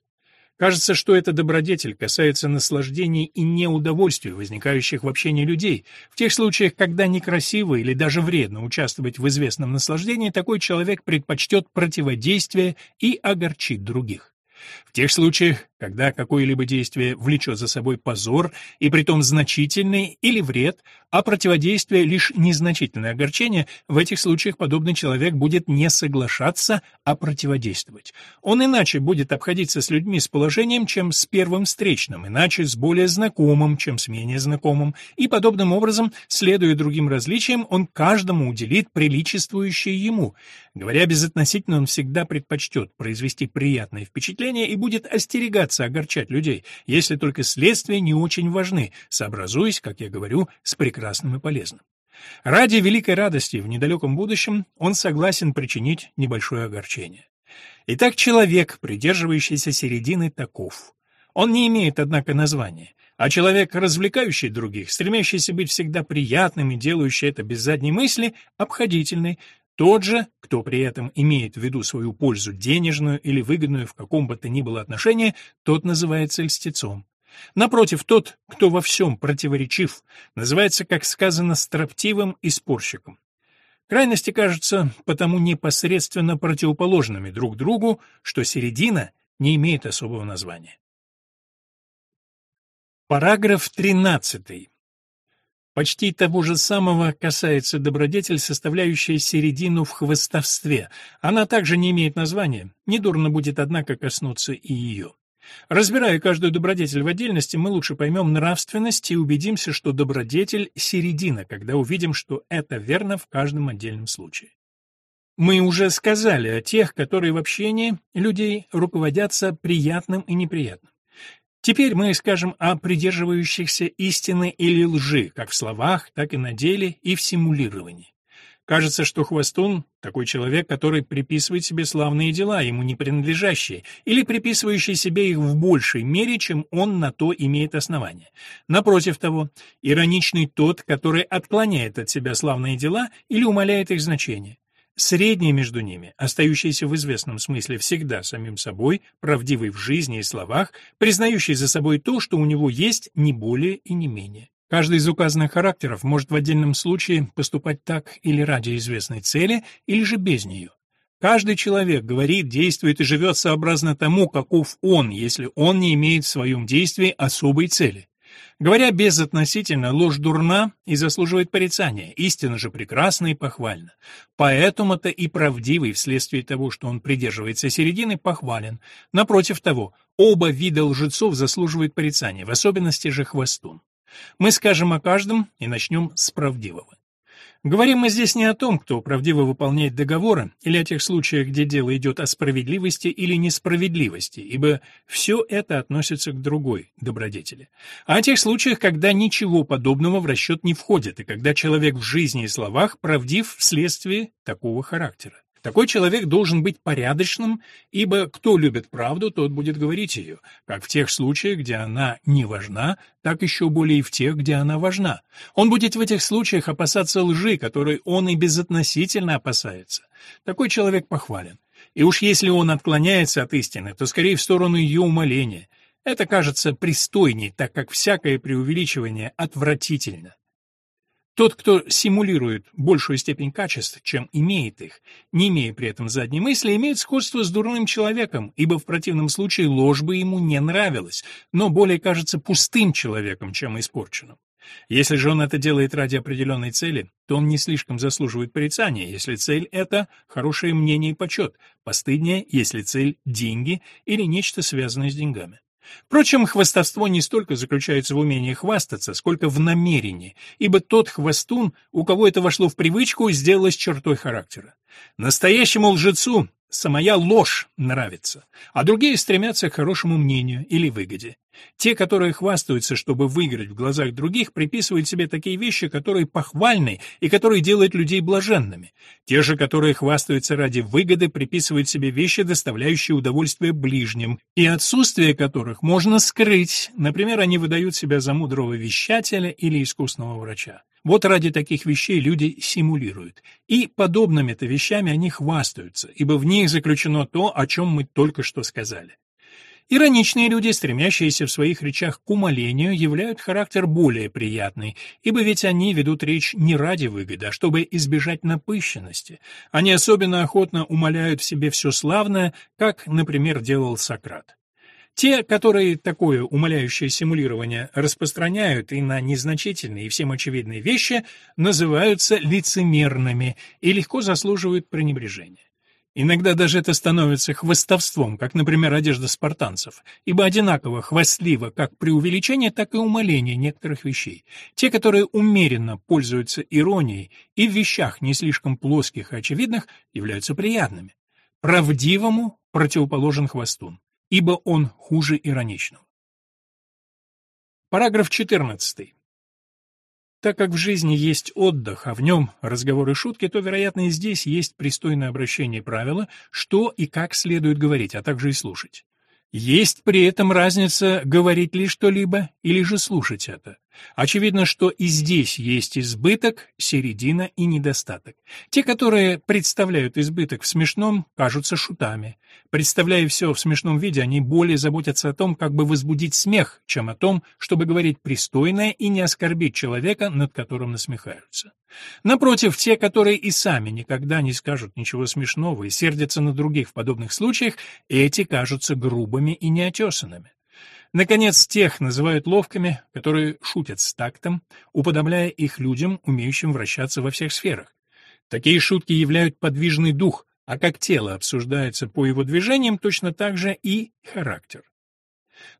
Кажется, что эта добродетель касается наслаждений и неудовольствий, возникающих в общении людей. В тех случаях, когда некрасиво или даже вредно участвовать в известном наслаждении, такой человек предпочтет противодействие и огорчит других. В тех случаях, когда какое-либо действие влечет за собой позор, и притом значительный или вред, а противодействие лишь незначительное огорчение, в этих случаях подобный человек будет не соглашаться, а противодействовать. Он иначе будет обходиться с людьми с положением, чем с первым встречным, иначе с более знакомым, чем с менее знакомым, и подобным образом, следуя другим различиям, он каждому уделит приличествующее ему. Говоря безотносительно, он всегда предпочтет произвести приятное впечатление и будет остерегаться огорчать людей, если только следствия не очень важны, сообразуясь, как я говорю, с прекрасным и полезным. Ради великой радости в недалеком будущем он согласен причинить небольшое огорчение. Итак, человек, придерживающийся середины, таков. Он не имеет, однако, названия, а человек, развлекающий других, стремящийся быть всегда приятным и делающий это без задней мысли, обходительный, тот же, кто при этом имеет в виду свою пользу денежную или выгодную в каком бы то ни было отношении, тот называется льстецом. Напротив, тот, кто во всем противоречив, называется, как сказано, строптивым и спорщиком. Крайности кажутся потому непосредственно противоположными друг другу, что середина не имеет особого названия. Параграф 13. Почти того же самого касается добродетель, составляющая середину в хвостовстве. Она также не имеет названия. Недурно будет, однако, коснуться и ее. Разбирая каждую добродетель в отдельности, мы лучше поймем нравственность и убедимся, что добродетель — середина, когда увидим, что это верно в каждом отдельном случае. Мы уже сказали о тех, которые в общении людей руководятся приятным и неприятным. Теперь мы скажем о придерживающихся истины или лжи, как в словах, так и на деле и в симулировании. Кажется, что хвостун — такой человек, который приписывает себе славные дела, ему не принадлежащие, или приписывающий себе их в большей мере, чем он на то имеет основание. Напротив того, ироничный тот, который отклоняет от себя славные дела или умаляет их значение. Средний между ними, остающийся в известном смысле всегда самим собой, правдивый в жизни и словах, признающий за собой то, что у него есть не более и не менее. Каждый из указанных характеров может в отдельном случае поступать так или ради известной цели, или же без нее. Каждый человек говорит, действует и живет сообразно тому, каков он, если он не имеет в своем действии особой цели. Говоря безотносительно, ложь дурна и заслуживает порицания, истина же прекрасна и похвальна. Поэтому-то и правдивый вследствие того, что он придерживается середины, похвален. Напротив того, оба вида лжецов заслуживают порицания, в особенности же хвостун. Мы скажем о каждом и начнем с правдивого. Говорим мы здесь не о том, кто правдиво выполняет договоры, или о тех случаях, где дело идет о справедливости или несправедливости, ибо все это относится к другой добродетели, а о тех случаях, когда ничего подобного в расчет не входит, и когда человек в жизни и словах правдив вследствие такого характера. Такой человек должен быть порядочным, ибо кто любит правду, тот будет говорить ее, как в тех случаях, где она не важна, так еще более и в тех, где она важна. Он будет в этих случаях опасаться лжи, которой он и безотносительно опасается. Такой человек похвален. И уж если он отклоняется от истины, то скорее в сторону ее умоления. Это кажется пристойней, так как всякое преувеличивание отвратительно. Тот, кто симулирует большую степень качеств, чем имеет их, не имея при этом задней мысли, имеет сходство с дурным человеком, ибо в противном случае ложь бы ему не нравилась, но более кажется пустым человеком, чем испорченным. Если же он это делает ради определенной цели, то он не слишком заслуживает порицания, если цель — это хорошее мнение и почет, постыднее, если цель — деньги или нечто связанное с деньгами. Впрочем, хвастовство не столько заключается в умении хвастаться, сколько в намерении, ибо тот хвостун, у кого это вошло в привычку, сделалось чертой характера. Настоящему лжецу самая ложь нравится, а другие стремятся к хорошему мнению или выгоде. Те, которые хвастаются, чтобы выиграть в глазах других, приписывают себе такие вещи, которые похвальны и которые делают людей блаженными. Те же, которые хвастаются ради выгоды, приписывают себе вещи, доставляющие удовольствие ближним, и отсутствие которых можно скрыть. Например, они выдают себя за мудрого вещателя или искусного врача. Вот ради таких вещей люди симулируют. И подобными-то вещами они хвастаются, ибо в них заключено то, о чем мы только что сказали. Ироничные люди, стремящиеся в своих речах к умолению, являют характер более приятный, ибо ведь они ведут речь не ради выгоды, а чтобы избежать напыщенности. Они особенно охотно умоляют в себе все славное, как, например, делал Сократ. Те, которые такое умоляющее симулирование распространяют и на незначительные и всем очевидные вещи, называются лицемерными и легко заслуживают пренебрежения. Иногда даже это становится хвостовством, как, например, одежда спартанцев, ибо одинаково хвастливо как преувеличение, так и умаление некоторых вещей. Те, которые умеренно пользуются иронией и в вещах не слишком плоских и очевидных, являются приятными. Правдивому противоположен хвостун, ибо он хуже ироничного. Параграф 14. Так как в жизни есть отдых, а в нем разговоры и шутки, то, вероятно, и здесь есть пристойное обращение правила, что и как следует говорить, а также и слушать. Есть при этом разница, говорить ли что-либо или же слушать это. Очевидно, что и здесь есть избыток, середина и недостаток. Те, которые представляют избыток в смешном, кажутся шутами. Представляя все в смешном виде, они более заботятся о том, как бы возбудить смех, чем о том, чтобы говорить пристойное и не оскорбить человека, над которым насмехаются. Напротив, те, которые и сами никогда не скажут ничего смешного и сердятся на других в подобных случаях, эти кажутся грубыми и неотесанными. Наконец, тех называют ловкими, которые шутят с тактом, уподобляя их людям, умеющим вращаться во всех сферах. Такие шутки являют подвижный дух, а как тело обсуждается по его движениям, точно так же и характер.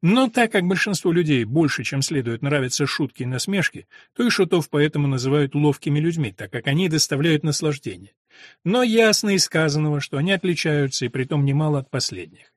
Но так как большинству людей больше, чем следует, нравятся шутки и насмешки, то и шутов поэтому называют ловкими людьми, так как они доставляют наслаждение. Но ясно и сказанного, что они отличаются, и притом немало от последних.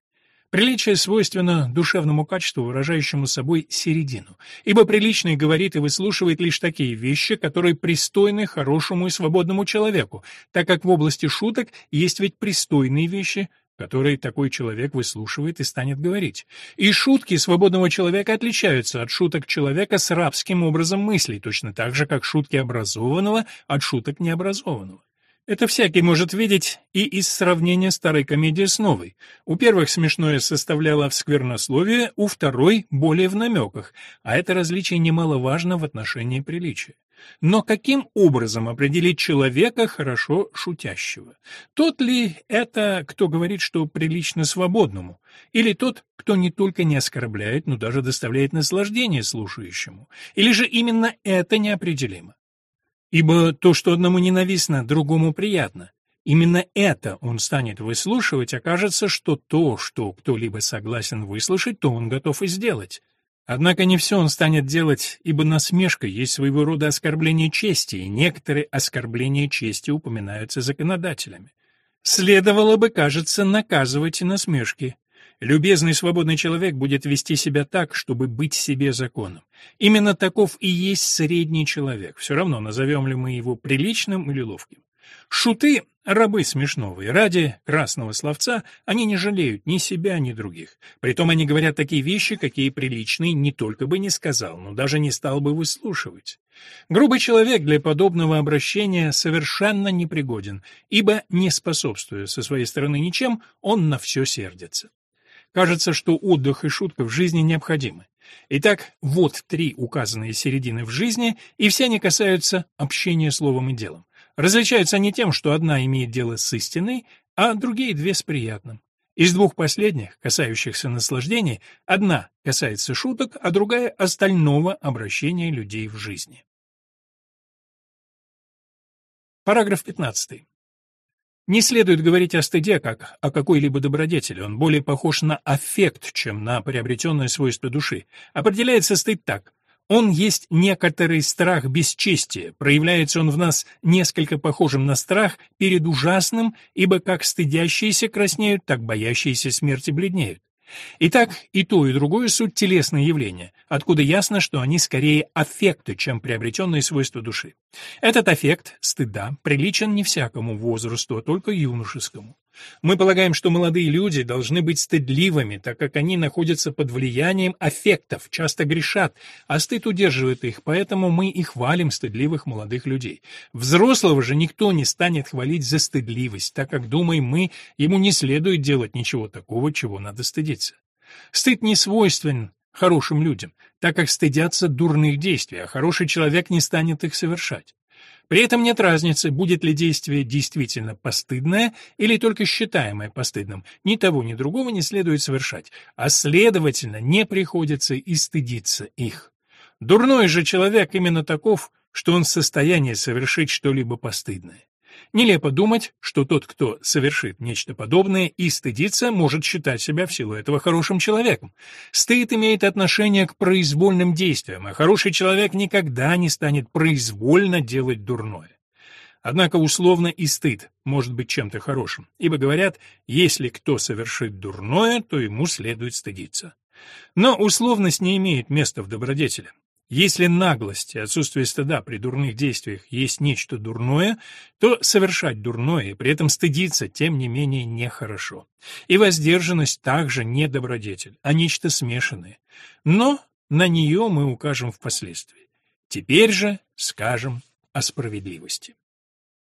Приличие свойственно душевному качеству, выражающему собой середину, ибо приличный говорит и выслушивает лишь такие вещи, которые пристойны хорошему и свободному человеку, так как в области шуток есть ведь пристойные вещи, которые такой человек выслушивает и станет говорить. И шутки свободного человека отличаются от шуток человека с рабским образом мыслей, точно так же, как шутки образованного от шуток необразованного. Это всякий может видеть и из сравнения старой комедии с новой. У первых смешное составляло в сквернословии, у второй — более в намеках, а это различие немаловажно в отношении приличия. Но каким образом определить человека хорошо шутящего? Тот ли это, кто говорит, что прилично свободному? Или тот, кто не только не оскорбляет, но даже доставляет наслаждение слушающему? Или же именно это неопределимо? Ибо то, что одному ненавистно, другому приятно. Именно это он станет выслушивать, окажется, что то, что кто-либо согласен выслушать, то он готов и сделать. Однако не все он станет делать, ибо насмешка есть своего рода оскорбление чести, и некоторые оскорбления чести упоминаются законодателями. Следовало бы, кажется, наказывать и насмешки. Любезный свободный человек будет вести себя так, чтобы быть себе законом. Именно таков и есть средний человек. Все равно, назовем ли мы его приличным или ловким. Шуты — рабы смешного, и ради красного словца они не жалеют ни себя, ни других. Притом они говорят такие вещи, какие приличный не только бы не сказал, но даже не стал бы выслушивать. Грубый человек для подобного обращения совершенно непригоден, ибо, не способствуя со своей стороны ничем, он на все сердится. Кажется, что отдых и шутка в жизни необходимы. Итак, вот три указанные середины в жизни, и все они касаются общения словом и делом. Различаются они тем, что одна имеет дело с истиной, а другие две с приятным. Из двух последних, касающихся наслаждений, одна касается шуток, а другая — остального обращения людей в жизни. Параграф 15. Не следует говорить о стыде как о какой-либо добродетели, он более похож на аффект, чем на приобретенное свойство души. Определяется стыд так. Он есть некоторый страх бесчестия, проявляется он в нас несколько похожим на страх перед ужасным, ибо как стыдящиеся краснеют, так боящиеся смерти бледнеют. Итак, и то, и другое суть телесные явления, откуда ясно, что они скорее аффекты, чем приобретенные свойства души. Этот аффект, стыда, приличен не всякому возрасту, а только юношескому. Мы полагаем, что молодые люди должны быть стыдливыми, так как они находятся под влиянием аффектов, часто грешат, а стыд удерживает их, поэтому мы и хвалим стыдливых молодых людей. Взрослого же никто не станет хвалить за стыдливость, так как, думаем мы, ему не следует делать ничего такого, чего надо стыдиться. Стыд не свойственен хорошим людям, так как стыдятся дурных действий, а хороший человек не станет их совершать. При этом нет разницы, будет ли действие действительно постыдное или только считаемое постыдным. Ни того, ни другого не следует совершать, а следовательно, не приходится и стыдиться их. Дурной же человек именно таков, что он в состоянии совершить что-либо постыдное. Нелепо думать, что тот, кто совершит нечто подобное и стыдится, может считать себя в силу этого хорошим человеком. Стыд имеет отношение к произвольным действиям, а хороший человек никогда не станет произвольно делать дурное. Однако условно и стыд может быть чем-то хорошим, ибо говорят, если кто совершит дурное, то ему следует стыдиться. Но условность не имеет места в добродетели. Если наглость и отсутствие стыда при дурных действиях есть нечто дурное, то совершать дурное и при этом стыдиться, тем не менее, нехорошо. И воздержанность также не добродетель, а нечто смешанное. Но на нее мы укажем впоследствии. Теперь же скажем о справедливости.